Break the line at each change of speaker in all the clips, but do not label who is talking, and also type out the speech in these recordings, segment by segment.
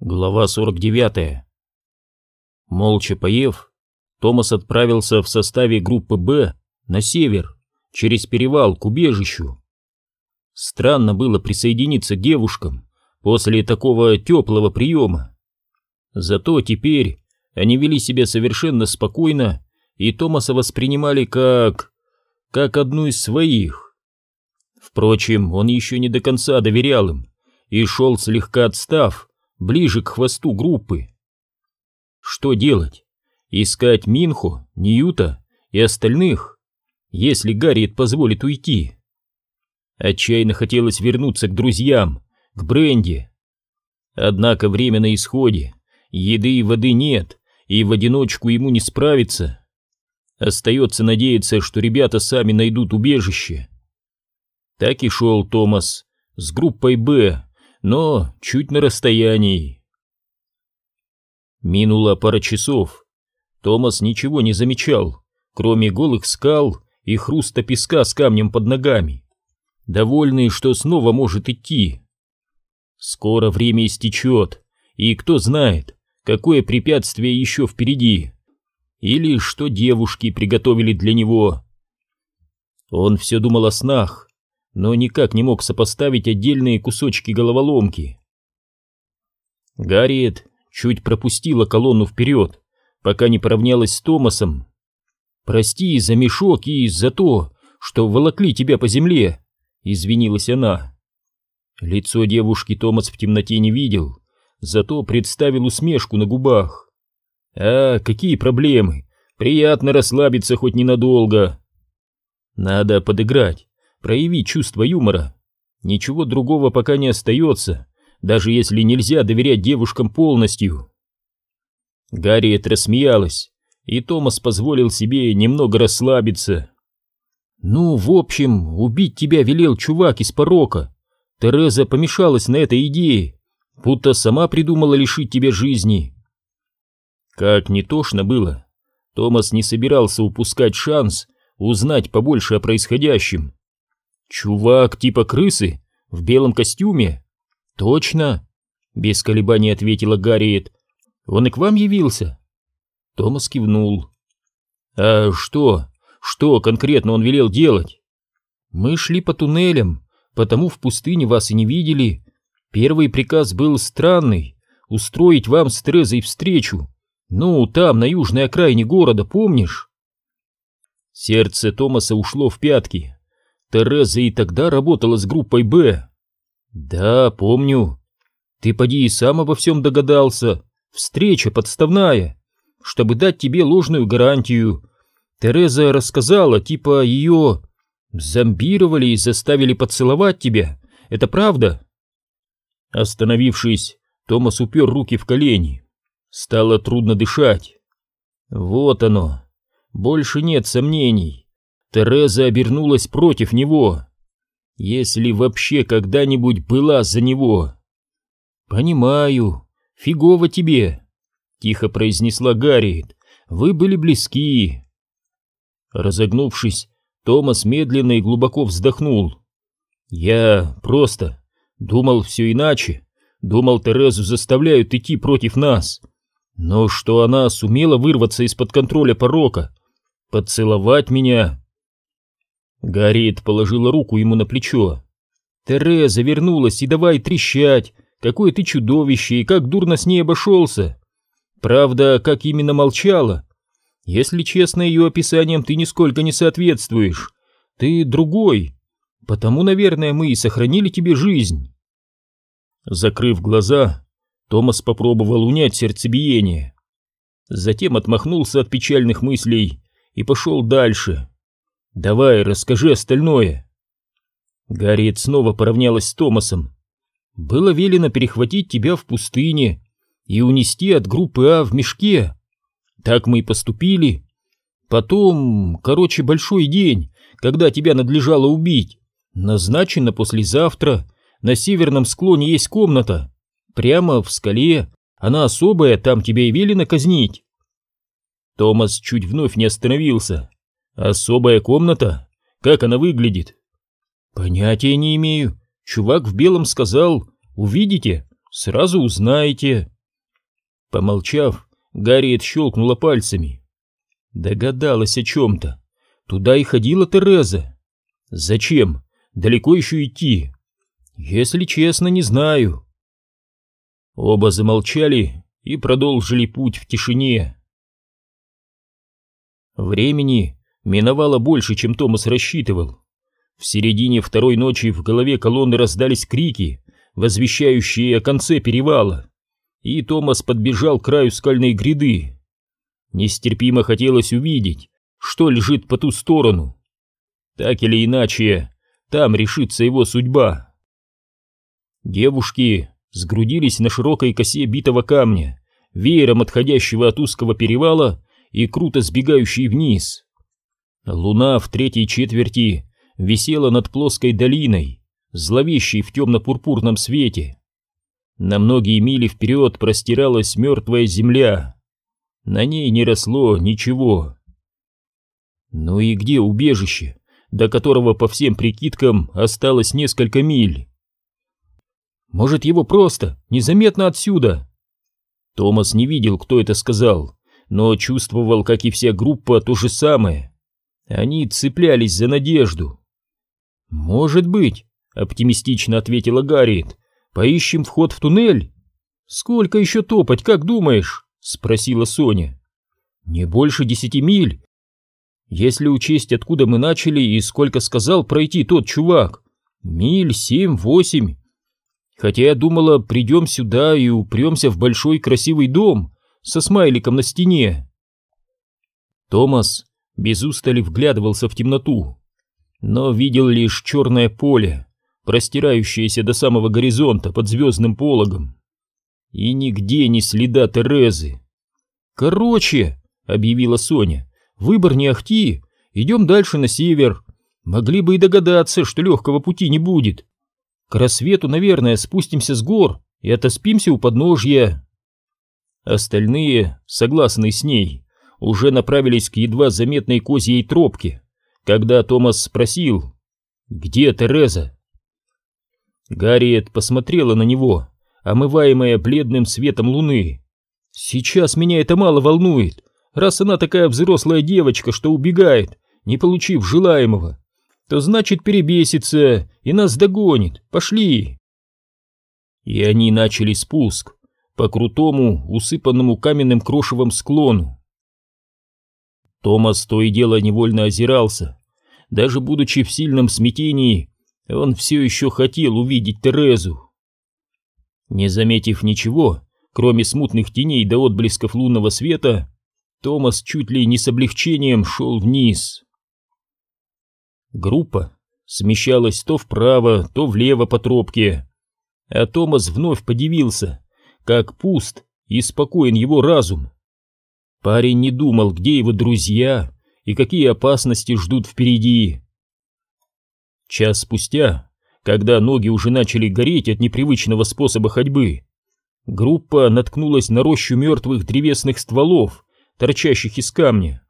Глава 49. Молча поев, Томас отправился в составе группы «Б» на север, через перевал к убежищу. Странно было присоединиться к девушкам после такого теплого приема. Зато теперь они вели себя совершенно спокойно, и Томаса воспринимали как... как одну из своих. Впрочем, он еще не до конца доверял им и шел слегка отстав, ближе к хвосту группы. Что делать? Искать Минху, Ньюта и остальных, если Гарриет позволит уйти. Отчаянно хотелось вернуться к друзьям, к Бренди. Однако время на исходе, еды и воды нет, и в одиночку ему не справиться. Остается надеяться, что ребята сами найдут убежище. Так и шел Томас с группой «Б», но чуть на расстоянии. Минула пара часов. Томас ничего не замечал, кроме голых скал и хруста песка с камнем под ногами, довольный, что снова может идти. Скоро время истечет, и кто знает, какое препятствие еще впереди, или что девушки приготовили для него. Он все думал о снах, но никак не мог сопоставить отдельные кусочки головоломки. Гарриет чуть пропустила колонну вперед, пока не поравнялась с Томасом. «Прости за мешок и за то, что волокли тебя по земле», — извинилась она. Лицо девушки Томас в темноте не видел, зато представил усмешку на губах. «А, какие проблемы! Приятно расслабиться хоть ненадолго!» «Надо подыграть, прояви чувство юмора. Ничего другого пока не остается, даже если нельзя доверять девушкам полностью. Гарриет рассмеялась, и Томас позволил себе немного расслабиться. «Ну, в общем, убить тебя велел чувак из порока. Тереза помешалась на этой идее, будто сама придумала лишить тебя жизни». Как не тошно было, Томас не собирался упускать шанс узнать побольше о происходящем. «Чувак типа крысы? В белом костюме?» «Точно!» — без колебаний ответила Гарриет. «Он и к вам явился?» Томас кивнул. «А что? Что конкретно он велел делать?» «Мы шли по туннелям, потому в пустыне вас и не видели. Первый приказ был странный — устроить вам с Трезой встречу. Ну, там, на южной окраине города, помнишь?» Сердце Томаса ушло в пятки. Тереза и тогда работала с группой «Б». Да, помню. Ты поди и сам обо всем догадался. Встреча подставная, чтобы дать тебе ложную гарантию. Тереза рассказала, типа ее зомбировали и заставили поцеловать тебя. Это правда? Остановившись, Томас упер руки в колени. Стало трудно дышать. Вот оно. Больше нет сомнений. Тереза обернулась против него. Если вообще когда-нибудь была за него. «Понимаю, фигово тебе», — тихо произнесла Гарриет. «Вы были близки». Разогнувшись, Томас медленно и глубоко вздохнул. «Я просто думал все иначе. Думал, Терезу заставляют идти против нас. Но что она сумела вырваться из-под контроля порока, поцеловать меня, Гарриет положила руку ему на плечо. «Тереза вернулась и давай трещать, какое ты чудовище и как дурно с ней обошелся. Правда, как именно молчала. Если честно, ее описанием ты нисколько не соответствуешь. Ты другой, потому, наверное, мы и сохранили тебе жизнь». Закрыв глаза, Томас попробовал унять сердцебиение. Затем отмахнулся от печальных мыслей и пошел дальше. Давай, расскажи остальное. Гарриет снова поравнялась с Томасом. Было велено перехватить тебя в пустыне и унести от группы А в мешке. Так мы и поступили. Потом, короче, большой день, когда тебя надлежало убить. Назначено послезавтра. На северном склоне есть комната. Прямо в скале. Она особая, там тебя и велено казнить. Томас чуть вновь не остановился. Особая комната? Как она выглядит? Понятия не имею. Чувак в белом сказал. Увидите? сразу узнаете. Помолчав, Гарриет щелкнула пальцами. Догадалась о чем-то. Туда и ходила Тереза. Зачем? Далеко еще идти? Если честно, не знаю. Оба замолчали и продолжили путь в тишине. Времени миновало больше, чем Томас рассчитывал. В середине второй ночи в голове колонны раздались крики, возвещающие о конце перевала, и Томас подбежал к краю скальной гряды. Нестерпимо хотелось увидеть, что лежит по ту сторону. Так или иначе, там решится его судьба. Девушки сгрудились на широкой косе битого камня, веером отходящего от узкого перевала и круто сбегающей вниз. Луна в третьей четверти висела над плоской долиной, зловещей в темно-пурпурном свете. На многие мили вперед простиралась мертвая земля. На ней не росло ничего. Ну и где убежище, до которого по всем прикидкам осталось несколько миль? Может, его просто, незаметно отсюда? Томас не видел, кто это сказал, но чувствовал, как и вся группа, то же самое. Они цеплялись за надежду. «Может быть», — оптимистично ответила Гарриет. «Поищем вход в туннель?» «Сколько еще топать, как думаешь?» — спросила Соня. «Не больше десяти миль. Если учесть, откуда мы начали и сколько сказал пройти тот чувак. Миль семь-восемь. Хотя я думала, придем сюда и упремся в большой красивый дом со смайликом на стене». Томас без устали вглядывался в темноту но видел лишь черное поле, простирающееся до самого горизонта под звездным пологом. И нигде ни следа Терезы. «Короче», — объявила Соня, — «выбор не ахти, идем дальше на север. Могли бы и догадаться, что легкого пути не будет. К рассвету, наверное, спустимся с гор и отоспимся у подножья». Остальные, согласные с ней, уже направились к едва заметной козьей тропке, когда Томас спросил «Где Тереза?». Гарриет посмотрела на него, омываемая бледным светом луны. «Сейчас меня это мало волнует, раз она такая взрослая девочка, что убегает, не получив желаемого, то значит перебесится и нас догонит. Пошли!» И они начали спуск по крутому, усыпанному каменным крошевом склону. Томас то и дело невольно озирался. Даже будучи в сильном смятении, он все еще хотел увидеть Терезу. Не заметив ничего, кроме смутных теней до отблесков лунного света, Томас чуть ли не с облегчением шел вниз. Группа смещалась то вправо, то влево по тропке, а Томас вновь подивился, как пуст и спокоен его разум. Парень не думал, где его друзья и какие опасности ждут впереди. Час спустя, когда ноги уже начали гореть от непривычного способа ходьбы, группа наткнулась на рощу мертвых древесных стволов, торчащих из камня.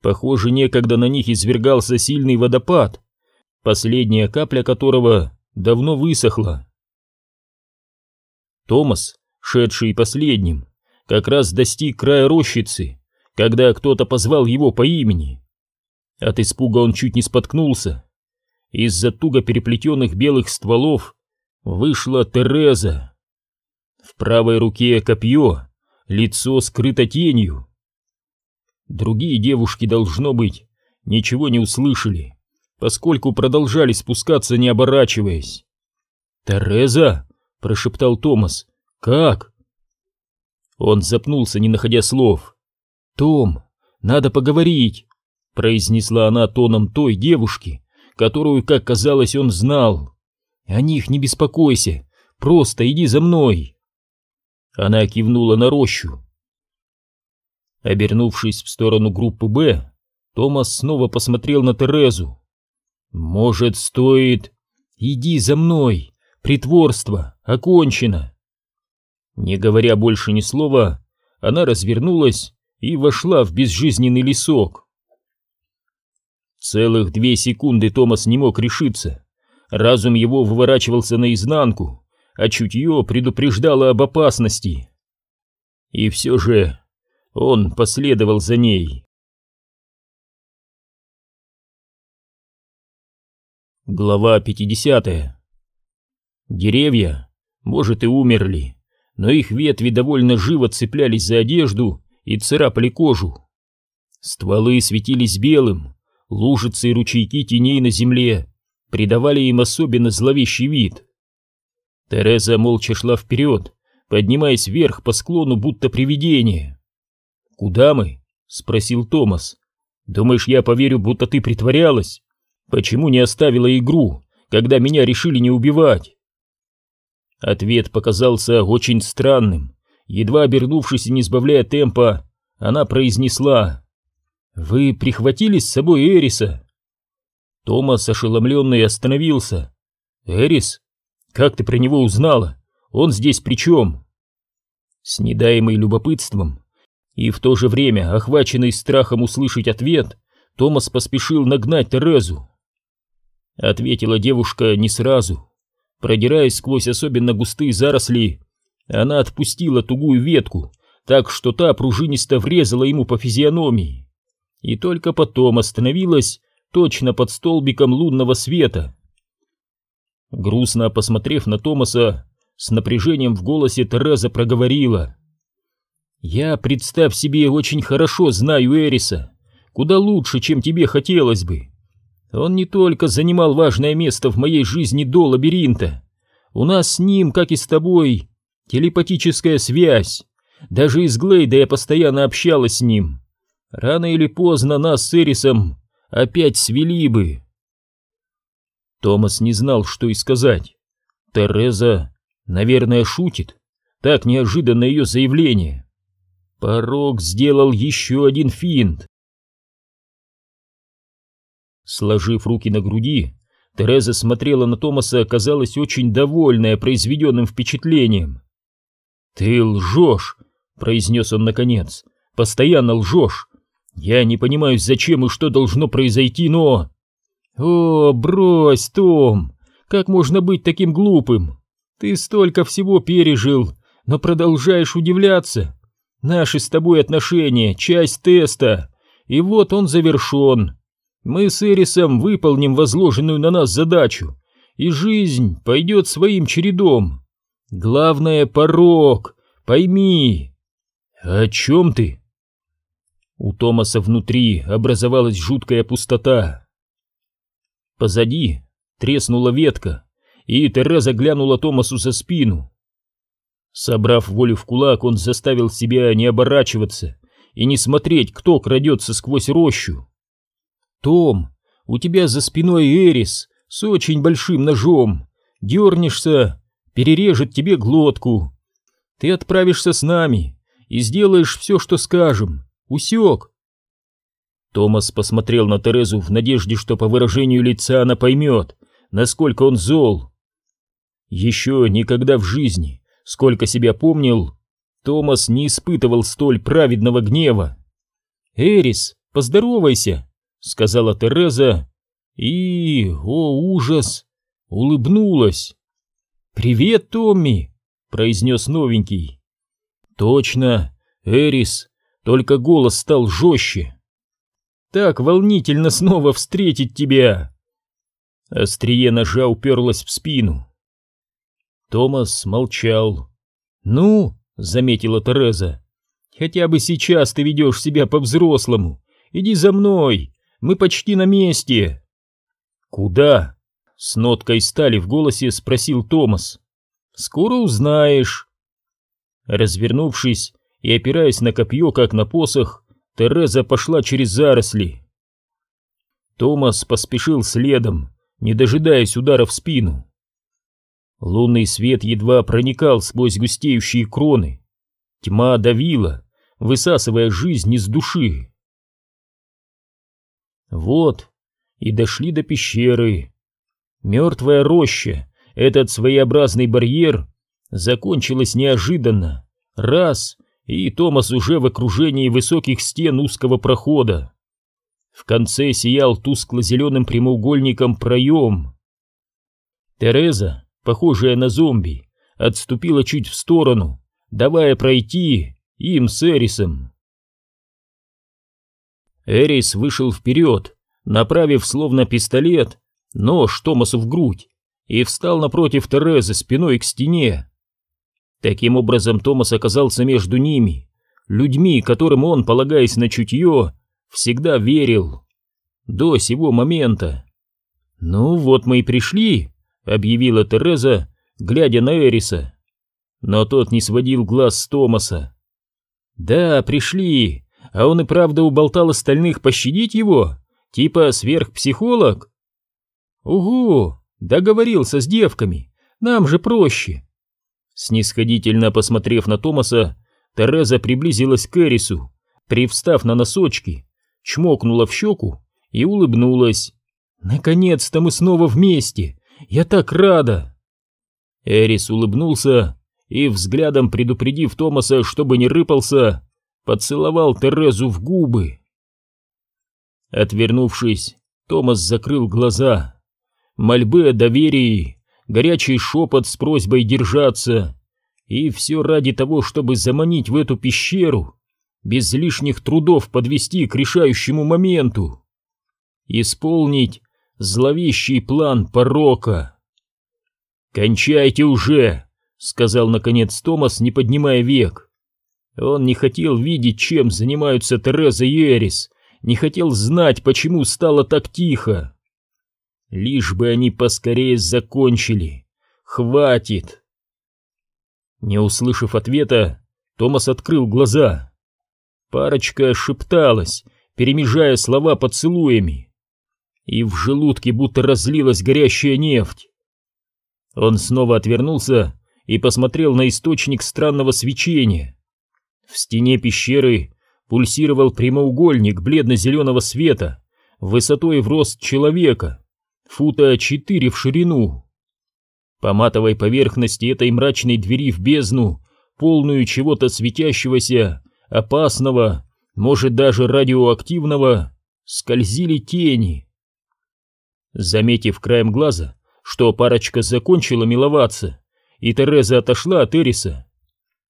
Похоже, некогда на них извергался сильный водопад, последняя капля которого давно высохла. Томас, шедший последним, как раз достиг края рощицы, когда кто-то позвал его по имени. От испуга он чуть не споткнулся. Из-за туго переплетенных белых стволов вышла Тереза. В правой руке копье, лицо скрыто тенью. Другие девушки, должно быть, ничего не услышали, поскольку продолжали спускаться, не оборачиваясь. «Тереза!» — прошептал Томас. «Как?» Он запнулся, не находя слов. «Том, надо поговорить», — произнесла она тоном той девушки, которую, как казалось, он знал. «О них не беспокойся, просто иди за мной». Она кивнула на рощу. Обернувшись в сторону группы «Б», Томас снова посмотрел на Терезу. «Может, стоит...» «Иди за мной! Притворство окончено!» Не говоря больше ни слова, она развернулась и вошла в безжизненный лесок. Целых две секунды Томас не мог решиться. Разум его выворачивался наизнанку, а чутье предупреждало об опасности. И все же он последовал за ней. Глава 50 Деревья, может, и умерли, но их ветви довольно живо цеплялись за одежду и царапали кожу. Стволы светились белым, лужицы и ручейки теней на земле придавали им особенно зловещий вид. Тереза молча шла вперед, поднимаясь вверх по склону, будто привидение. «Куда мы?» — спросил Томас. «Думаешь, я поверю, будто ты притворялась? Почему не оставила игру, когда меня решили не убивать?» Ответ показался очень странным. Едва обернувшись и не сбавляя темпа, она произнесла «Вы прихватили с собой Эриса?» Томас, ошеломленный, остановился. «Эрис? Как ты про него узнала? Он здесь при чем?» С недаемой любопытством и в то же время, охваченный страхом услышать ответ, Томас поспешил нагнать Терезу. Ответила девушка не сразу. Продираясь сквозь особенно густые заросли, она отпустила тугую ветку, так что та пружинисто врезала ему по физиономии. И только потом остановилась точно под столбиком лунного света. Грустно посмотрев на Томаса, с напряжением в голосе Тереза проговорила. «Я, представь себе, очень хорошо знаю Эриса, куда лучше, чем тебе хотелось бы. Он не только занимал важное место в моей жизни до лабиринта. У нас с ним, как и с тобой, телепатическая связь. Даже из Глейда я постоянно общалась с ним. Рано или поздно нас с Эрисом опять свели бы. Томас не знал, что и сказать. Тереза, наверное, шутит. Так неожиданно ее заявление. Порог сделал еще один финт. Сложив руки на груди, Тереза смотрела на Томаса, казалось, очень довольная произведенным впечатлением. «Ты лжешь!» — произнес он наконец. «Постоянно лжешь! Я не понимаю, зачем и что должно произойти, но...» «О, брось, Том! Как можно быть таким глупым? Ты столько всего пережил, но продолжаешь удивляться. Наши с тобой отношения — часть теста, и вот он завершен. Мы с Эрисом выполним возложенную на нас задачу, и жизнь пойдет своим чередом. Главное — порог, пойми. О чем ты? У Томаса внутри образовалась жуткая пустота. Позади треснула ветка, и Тереза глянула Томасу за спину. Собрав волю в кулак, он заставил себя не оборачиваться и не смотреть, кто крадется сквозь рощу. «Том, у тебя за спиной Эрис с очень большим ножом. Дернешься, перережет тебе глотку. Ты отправишься с нами и сделаешь все, что скажем. Усек?» Томас посмотрел на Терезу в надежде, что по выражению лица она поймет, насколько он зол. Еще никогда в жизни, сколько себя помнил, Томас не испытывал столь праведного гнева. «Эрис, поздоровайся!» Сказала Тереза и, о ужас, улыбнулась. «Привет, Томми!» — произнес новенький. «Точно, Эрис, только голос стал жестче. Так волнительно снова встретить тебя!» Острие ножа уперлось в спину. Томас молчал. «Ну», — заметила Тереза, — «хотя бы сейчас ты ведешь себя по-взрослому. Иди за мной, мы почти на месте!» «Куда?» — с ноткой стали в голосе спросил Томас. «Скоро узнаешь». Развернувшись и опираясь на копье, как на посох, Тереза пошла через заросли. Томас поспешил следом, не дожидаясь удара в спину. Лунный свет едва проникал сквозь густеющие кроны. Тьма давила, высасывая жизнь из души. Вот, и дошли до пещеры. Мертвая роща, этот своеобразный барьер, закончилась неожиданно. Раз, и Томас уже в окружении высоких стен узкого прохода. В конце сиял тускло-зеленым прямоугольником проем. Тереза, похожая на зомби, отступила чуть в сторону, давая пройти им с Эрисом. Эрис вышел вперед, направив словно пистолет нож Томасу в грудь и встал напротив Терезы спиной к стене. Таким образом Томас оказался между ними, людьми, которым он, полагаясь на чутье, всегда верил. До сего момента. «Ну вот мы и пришли», — объявила Тереза, глядя на Эриса. Но тот не сводил глаз с Томаса. «Да, пришли, а он и правда уболтал остальных пощадить его? Типа сверхпсихолог?» «Угу, договорился с девками, нам же проще». Снисходительно посмотрев на Томаса, Тереза приблизилась к Эрису, привстав на носочки, чмокнула в щеку и улыбнулась. «Наконец-то мы снова вместе! Я так рада!» Эрис улыбнулся и, взглядом предупредив Томаса, чтобы не рыпался, поцеловал Терезу в губы. Отвернувшись, Томас закрыл глаза. Мольбы о доверии, горячий шепот с просьбой держаться. И все ради того, чтобы заманить в эту пещеру, без лишних трудов подвести к решающему моменту. Исполнить зловещий план порока. «Кончайте уже!» сказал наконец Томас, не поднимая век. Он не хотел видеть, чем занимаются Тереза и Эрис, не хотел знать, почему стало так тихо. Лишь бы они поскорее закончили. Хватит. Не услышав ответа, Томас открыл глаза. Парочка шепталась, перемежая слова поцелуями. И в желудке будто разлилась горящая нефть. Он снова отвернулся и посмотрел на источник странного свечения. В стене пещеры пульсировал прямоугольник бледно-зеленого света, высотой в рост человека, фута четыре в ширину. По матовой поверхности этой мрачной двери в бездну, полную чего-то светящегося, опасного, может даже радиоактивного, скользили тени. Заметив краем глаза, что парочка закончила миловаться, и Тереза отошла от Эриса.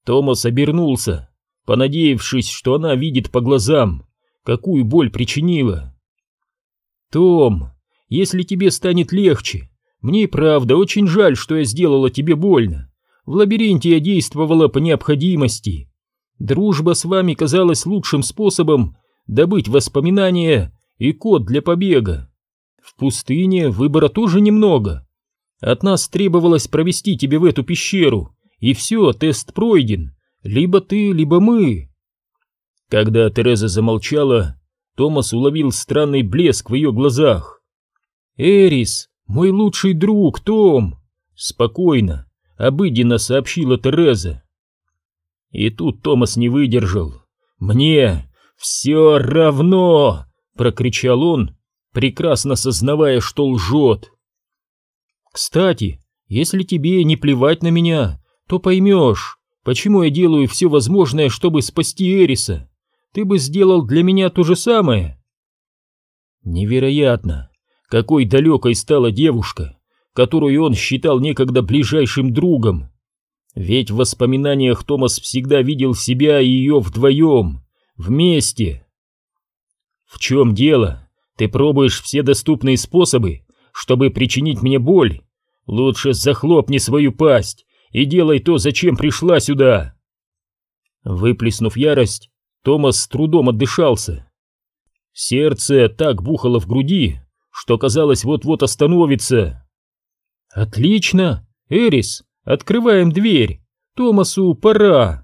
Томас обернулся, понадеявшись, что она видит по глазам, какую боль причинила. «Том, если тебе станет легче, мне и правда очень жаль, что я сделала тебе больно. В лабиринте я действовала по необходимости. Дружба с вами казалась лучшим способом добыть воспоминания и код для побега. В пустыне выбора тоже немного, от нас требовалось провести тебе в эту пещеру, и все, тест пройден. Либо ты, либо мы. Когда Тереза замолчала, Томас уловил странный блеск в ее глазах. «Эрис, мой лучший друг, Том!» Спокойно, обыденно сообщила Тереза. И тут Томас не выдержал. «Мне все равно!» — прокричал он, прекрасно сознавая, что лжет. Кстати, если тебе не плевать на меня, то поймешь, почему я делаю все возможное, чтобы спасти Эриса. Ты бы сделал для меня то же самое. Невероятно, какой далекой стала девушка, которую он считал некогда ближайшим другом. Ведь в воспоминаниях Томас всегда видел себя и ее вдвоем, вместе. В чем дело? Ты пробуешь все доступные способы, чтобы причинить мне боль. Лучше захлопни свою пасть и делай то, зачем пришла сюда. Выплеснув ярость, Томас с трудом отдышался. Сердце так бухало в груди, что казалось вот-вот остановится. «Отлично! Эрис, открываем дверь! Томасу пора!»